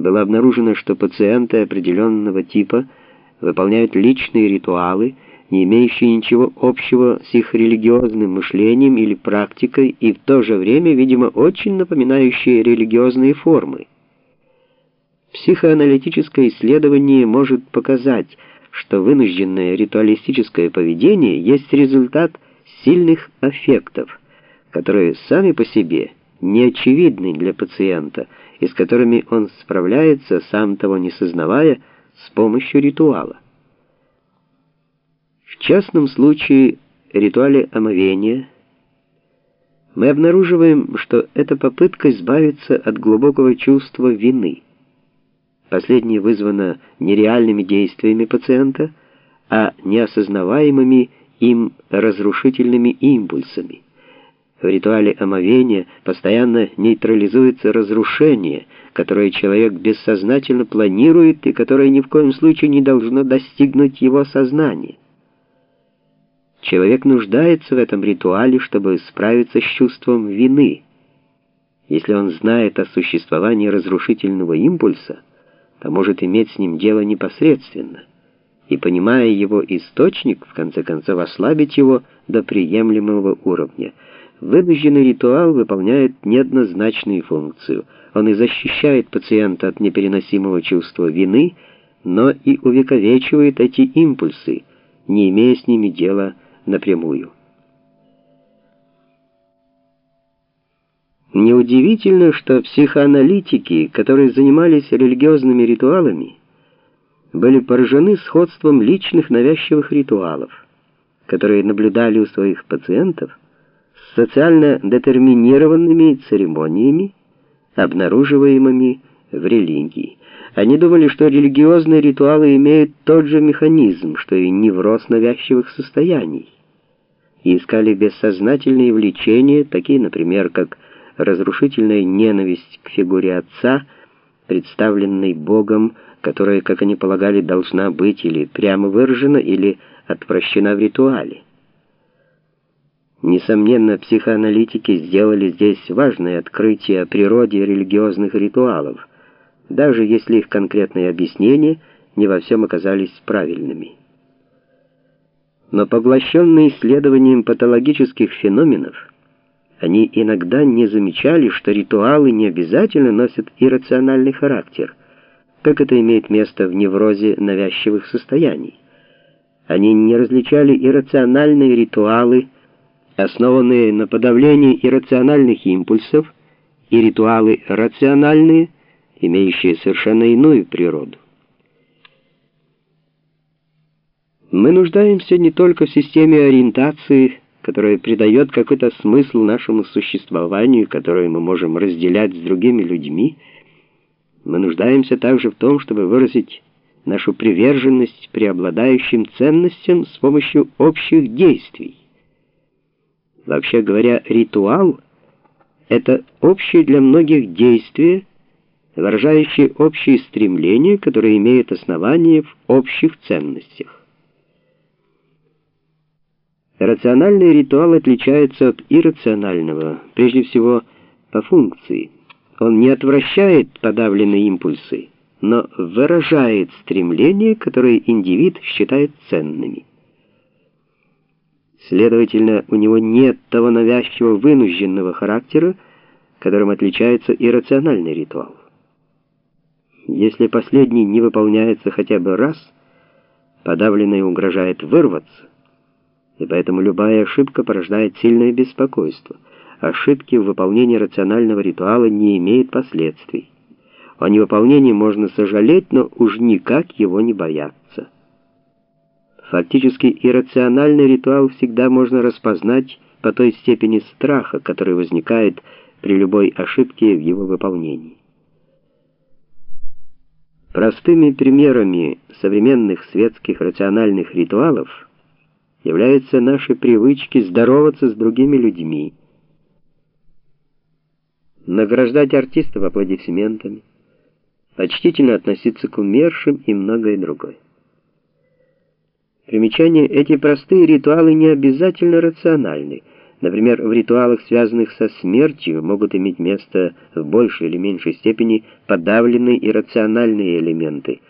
было обнаружено, что пациенты определенного типа выполняют личные ритуалы, не имеющие ничего общего с их религиозным мышлением или практикой, и в то же время, видимо, очень напоминающие религиозные формы. Психоаналитическое исследование может показать, что вынужденное ритуалистическое поведение есть результат сильных аффектов, которые сами по себе не очевидны для пациента и с которыми он справляется, сам того не сознавая, с помощью ритуала. В частном случае ритуале омовения мы обнаруживаем, что это попытка избавиться от глубокого чувства вины. Последнее вызвано нереальными действиями пациента, а неосознаваемыми им разрушительными импульсами. В ритуале омовения постоянно нейтрализуется разрушение, которое человек бессознательно планирует и которое ни в коем случае не должно достигнуть его сознания. Человек нуждается в этом ритуале, чтобы справиться с чувством вины. Если он знает о существовании разрушительного импульса, то может иметь с ним дело непосредственно, и, понимая его источник, в конце концов ослабить его до приемлемого уровня – Вынужденный ритуал выполняет неоднозначную функцию. Он и защищает пациента от непереносимого чувства вины, но и увековечивает эти импульсы, не имея с ними дела напрямую. Неудивительно, что психоаналитики, которые занимались религиозными ритуалами, были поражены сходством личных навязчивых ритуалов, которые наблюдали у своих пациентов, социально детерминированными церемониями, обнаруживаемыми в религии. Они думали, что религиозные ритуалы имеют тот же механизм, что и невроз навязчивых состояний, и искали бессознательные влечения, такие, например, как разрушительная ненависть к фигуре отца, представленной Богом, которая, как они полагали, должна быть или прямо выражена, или отвращена в ритуале. Несомненно, психоаналитики сделали здесь важное открытие о природе религиозных ритуалов, даже если их конкретные объяснения не во всем оказались правильными. Но поглощенные исследованием патологических феноменов, они иногда не замечали, что ритуалы не обязательно носят иррациональный характер, как это имеет место в неврозе навязчивых состояний. Они не различали иррациональные ритуалы, основанные на подавлении иррациональных импульсов, и ритуалы рациональные, имеющие совершенно иную природу. Мы нуждаемся не только в системе ориентации, которая придает какой-то смысл нашему существованию, которое мы можем разделять с другими людьми, мы нуждаемся также в том, чтобы выразить нашу приверженность преобладающим ценностям с помощью общих действий. Вообще говоря, ритуал — это общее для многих действие, выражающее общие стремления, которые имеют основание в общих ценностях. Рациональный ритуал отличается от иррационального, прежде всего, по функции. Он не отвращает подавленные импульсы, но выражает стремления, которые индивид считает ценными. Следовательно, у него нет того навязчивого вынужденного характера, которым отличается иррациональный ритуал. Если последний не выполняется хотя бы раз, подавленный угрожает вырваться, и поэтому любая ошибка порождает сильное беспокойство. Ошибки в выполнении рационального ритуала не имеют последствий. О невыполнении можно сожалеть, но уж никак его не бояться. Фактически иррациональный ритуал всегда можно распознать по той степени страха, который возникает при любой ошибке в его выполнении. Простыми примерами современных светских рациональных ритуалов являются наши привычки здороваться с другими людьми, награждать артистов аплодисментами, почтительно относиться к умершим и многое другое. Примечание, эти простые ритуалы не обязательно рациональны, Например, в ритуалах, связанных со смертью, могут иметь место в большей или меньшей степени подавленные иррациональные элементы,